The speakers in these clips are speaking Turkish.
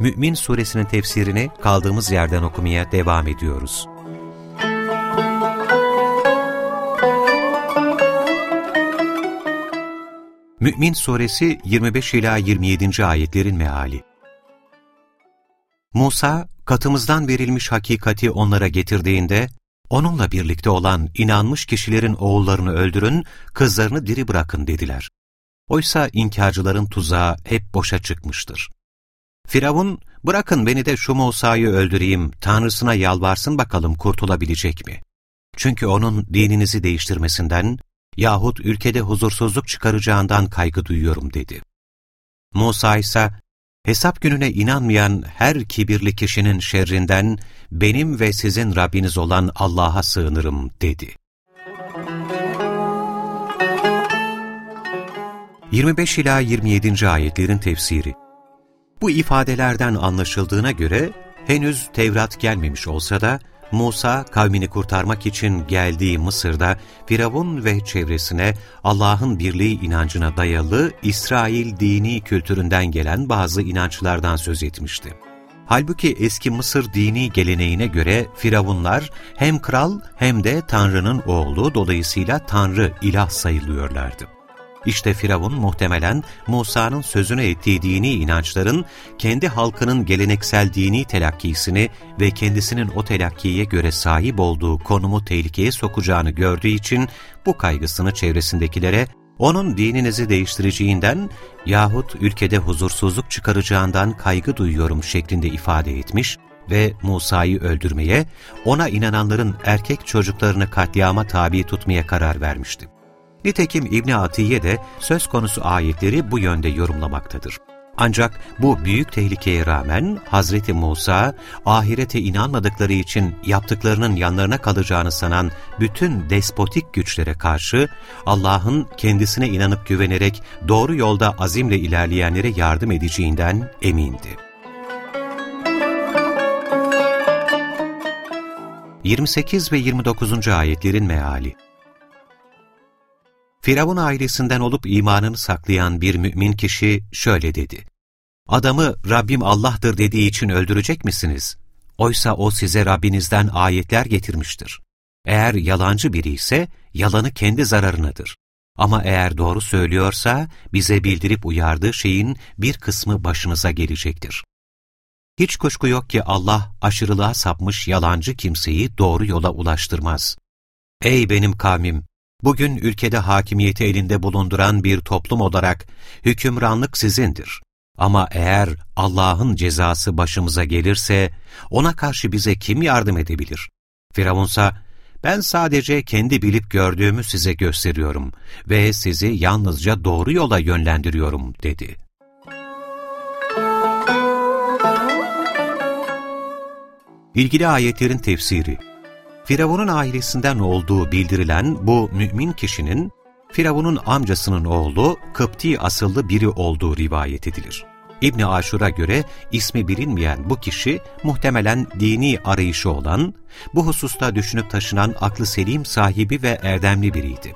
Mü'min Suresinin tefsirini kaldığımız yerden okumaya devam ediyoruz. Mü'min Suresi 25 ila 27. ayetlerin meali. Musa katımızdan verilmiş hakikati onlara getirdiğinde onunla birlikte olan inanmış kişilerin oğullarını öldürün, kızlarını diri bırakın dediler. Oysa inkarcıların tuzağı hep boşa çıkmıştır. Firavun, bırakın beni de şu Musa'yı öldüreyim, Tanrısına yalvarsın bakalım kurtulabilecek mi? Çünkü onun dininizi değiştirmesinden yahut ülkede huzursuzluk çıkaracağından kaygı duyuyorum dedi. Musa ise, hesap gününe inanmayan her kibirli kişinin şerrinden benim ve sizin Rabbiniz olan Allah'a sığınırım dedi. 25 ila 27. ayetlerin tefsiri Bu ifadelerden anlaşıldığına göre henüz Tevrat gelmemiş olsa da Musa kavmini kurtarmak için geldiği Mısır'da Firavun ve çevresine Allah'ın birliği inancına dayalı İsrail dini kültüründen gelen bazı inançlardan söz etmişti. Halbuki eski Mısır dini geleneğine göre Firavunlar hem kral hem de Tanrı'nın oğlu dolayısıyla Tanrı ilah sayılıyorlardı. İşte Firavun muhtemelen Musa'nın sözünü ettiği dini inançların kendi halkının geleneksel dini telakkisini ve kendisinin o telakkiye göre sahip olduğu konumu tehlikeye sokacağını gördüğü için bu kaygısını çevresindekilere onun dininizi değiştireceğinden yahut ülkede huzursuzluk çıkaracağından kaygı duyuyorum şeklinde ifade etmiş ve Musa'yı öldürmeye, ona inananların erkek çocuklarını katliama tabi tutmaya karar vermişti. Nitekim İbni Atiye de söz konusu ayetleri bu yönde yorumlamaktadır. Ancak bu büyük tehlikeye rağmen Hazreti Musa, ahirete inanmadıkları için yaptıklarının yanlarına kalacağını sanan bütün despotik güçlere karşı Allah'ın kendisine inanıp güvenerek doğru yolda azimle ilerleyenlere yardım edeceğinden emindi. 28 ve 29. ayetlerin meali Firavun ailesinden olup imanını saklayan bir mümin kişi şöyle dedi. Adamı Rabbim Allah'tır dediği için öldürecek misiniz? Oysa o size Rabbinizden ayetler getirmiştir. Eğer yalancı biri ise yalanı kendi zararınadır. Ama eğer doğru söylüyorsa bize bildirip uyardığı şeyin bir kısmı başınıza gelecektir. Hiç kuşku yok ki Allah aşırılığa sapmış yalancı kimseyi doğru yola ulaştırmaz. Ey benim kavmim! Bugün ülkede hakimiyeti elinde bulunduran bir toplum olarak hükümranlık sizindir. Ama eğer Allah'ın cezası başımıza gelirse ona karşı bize kim yardım edebilir? Firavunsa, ben sadece kendi bilip gördüğümü size gösteriyorum ve sizi yalnızca doğru yola yönlendiriyorum dedi. İlgili ayetlerin tefsiri Firavun'un ailesinden olduğu bildirilen bu mümin kişinin, Firavun'un amcasının oğlu Kıpti asıllı biri olduğu rivayet edilir. İbni Aşur'a göre ismi bilinmeyen bu kişi muhtemelen dini arayışı olan, bu hususta düşünüp taşınan aklı selim sahibi ve erdemli biriydi.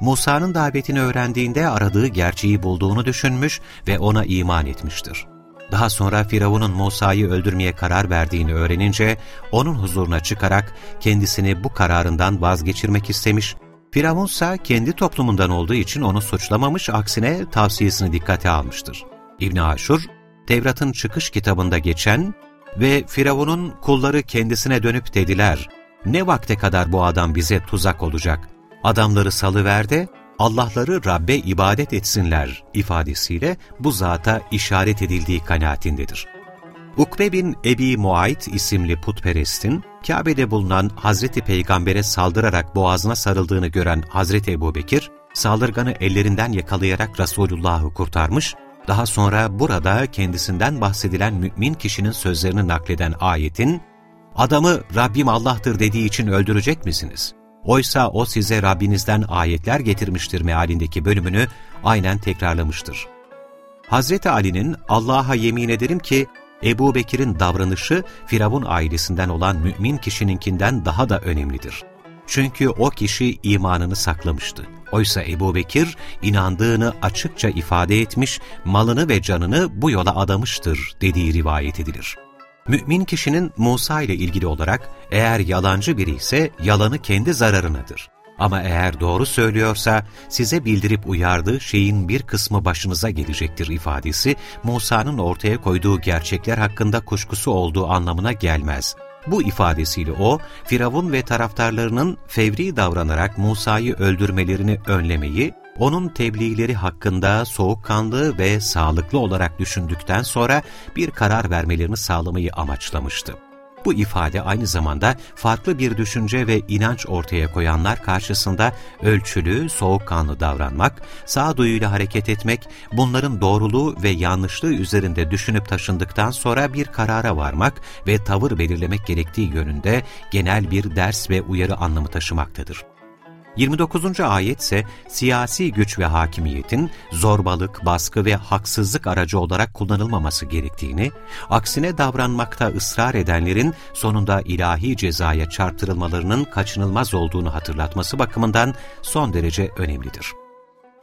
Musa'nın davetini öğrendiğinde aradığı gerçeği bulduğunu düşünmüş ve ona iman etmiştir. Daha sonra Firavun'un Musa'yı öldürmeye karar verdiğini öğrenince onun huzuruna çıkarak kendisini bu kararından vazgeçirmek istemiş, Firavun ise kendi toplumundan olduğu için onu suçlamamış, aksine tavsiyesini dikkate almıştır. İbn Aşur, Tevrat'ın çıkış kitabında geçen ve Firavun'un kulları kendisine dönüp dediler, ne vakte kadar bu adam bize tuzak olacak? Adamları salıver de Allah'ları Rabbe ibadet etsinler ifadesiyle bu zata işaret edildiği kanaatindedir. Ukbe bin Ebi Muayt isimli putperestin, Kabe'de bulunan Hazreti Peygamber'e saldırarak boğazına sarıldığını gören Hazreti Ebu Bekir, saldırganı ellerinden yakalayarak Resulullah'ı kurtarmış Daha sonra burada kendisinden bahsedilen mümin kişinin sözlerini nakleden ayetin, adamı Rabbim Allah'tır dediği için öldürecek misiniz? Oysa o size Rabbinizden ayetler getirmiştir mealindeki bölümünü aynen tekrarlamıştır. Hazreti Ali'nin Allah'a yemin ederim ki Ebu Bekir'in davranışı Firavun ailesinden olan mümin kişininkinden daha da önemlidir. Çünkü o kişi imanını saklamıştı. Oysa Ebu Bekir inandığını açıkça ifade etmiş, malını ve canını bu yola adamıştır dediği rivayet edilir. Mümin kişinin Musa ile ilgili olarak eğer yalancı biri ise yalanı kendi zararınadır. Ama eğer doğru söylüyorsa size bildirip uyardığı şeyin bir kısmı başınıza gelecektir ifadesi Musa'nın ortaya koyduğu gerçekler hakkında kuşkusu olduğu anlamına gelmez. Bu ifadesiyle o, Firavun ve taraftarlarının fevri davranarak Musa'yı öldürmelerini önlemeyi, onun tebliğleri hakkında soğukkanlı ve sağlıklı olarak düşündükten sonra bir karar vermelerini sağlamayı amaçlamıştı. Bu ifade aynı zamanda farklı bir düşünce ve inanç ortaya koyanlar karşısında ölçülü, soğukkanlı davranmak, sağduyuyla hareket etmek, bunların doğruluğu ve yanlışlığı üzerinde düşünüp taşındıktan sonra bir karara varmak ve tavır belirlemek gerektiği yönünde genel bir ders ve uyarı anlamı taşımaktadır. 29. ayet ise siyasi güç ve hakimiyetin zorbalık, baskı ve haksızlık aracı olarak kullanılmaması gerektiğini, aksine davranmakta ısrar edenlerin sonunda ilahi cezaya çarptırılmalarının kaçınılmaz olduğunu hatırlatması bakımından son derece önemlidir.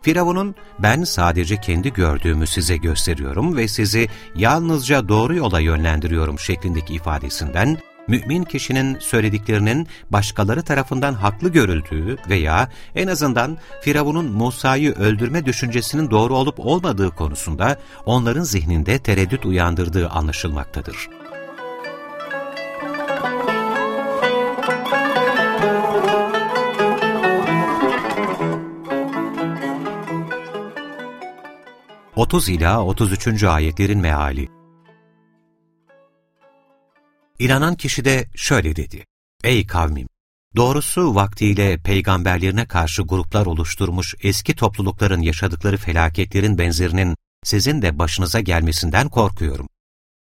Firavun'un ben sadece kendi gördüğümü size gösteriyorum ve sizi yalnızca doğru yola yönlendiriyorum şeklindeki ifadesinden mümin kişinin söylediklerinin başkaları tarafından haklı görüldüğü veya en azından Firavun'un Musa'yı öldürme düşüncesinin doğru olup olmadığı konusunda onların zihninde tereddüt uyandırdığı anlaşılmaktadır. Otuz ila 33. ayetlerin meali İnanan kişi de şöyle dedi. Ey kavmim! Doğrusu vaktiyle peygamberlerine karşı gruplar oluşturmuş eski toplulukların yaşadıkları felaketlerin benzerinin sizin de başınıza gelmesinden korkuyorum.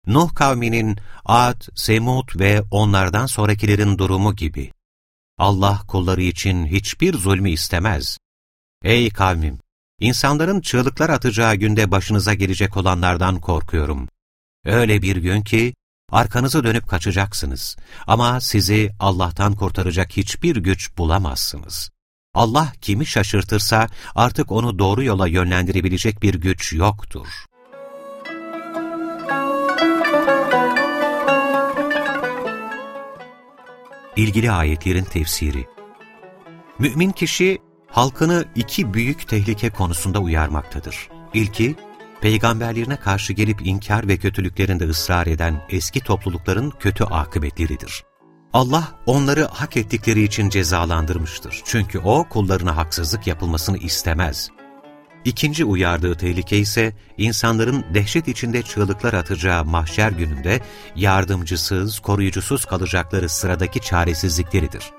Nuh kavminin Ad, Semud ve onlardan sonrakilerin durumu gibi. Allah kulları için hiçbir zulmü istemez. Ey kavmim! İnsanların çığlıklar atacağı günde başınıza gelecek olanlardan korkuyorum. Öyle bir gün ki, Arkanızı dönüp kaçacaksınız ama sizi Allah'tan kurtaracak hiçbir güç bulamazsınız. Allah kimi şaşırtırsa artık onu doğru yola yönlendirebilecek bir güç yoktur. İlgili ayetlerin tefsiri Mümin kişi halkını iki büyük tehlike konusunda uyarmaktadır. İlki, peygamberlerine karşı gelip inkar ve kötülüklerinde ısrar eden eski toplulukların kötü akıbetleridir. Allah onları hak ettikleri için cezalandırmıştır. Çünkü O kullarına haksızlık yapılmasını istemez. İkinci uyardığı tehlike ise insanların dehşet içinde çığlıklar atacağı mahşer gününde yardımcısız, koruyucusuz kalacakları sıradaki çaresizlikleridir.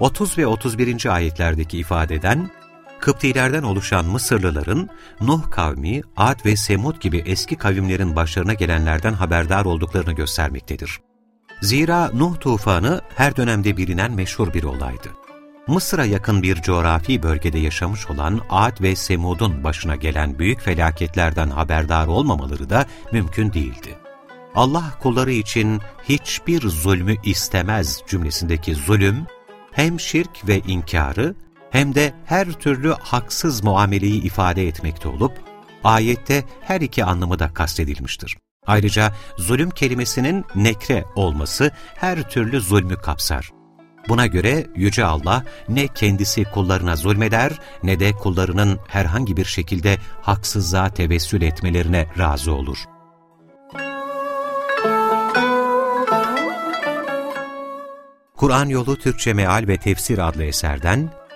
30 ve 31. ayetlerdeki ifadeden Kıptilerden oluşan Mısırlıların Nuh kavmi, Ad ve Semud gibi eski kavimlerin başlarına gelenlerden haberdar olduklarını göstermektedir. Zira Nuh tufanı her dönemde bilinen meşhur bir olaydı. Mısır'a yakın bir coğrafi bölgede yaşamış olan Ad ve Semud'un başına gelen büyük felaketlerden haberdar olmamaları da mümkün değildi. Allah kulları için hiçbir zulmü istemez cümlesindeki zulüm, hem şirk ve inkarı hem de her türlü haksız muameleyi ifade etmekte olup, ayette her iki anlamı da kastedilmiştir. Ayrıca zulüm kelimesinin nekre olması her türlü zulmü kapsar. Buna göre Yüce Allah ne kendisi kullarına zulmeder ne de kullarının herhangi bir şekilde haksızlığa tevessül etmelerine razı olur. Kur'an Yolu Türkçe Meal ve Tefsir adlı eserden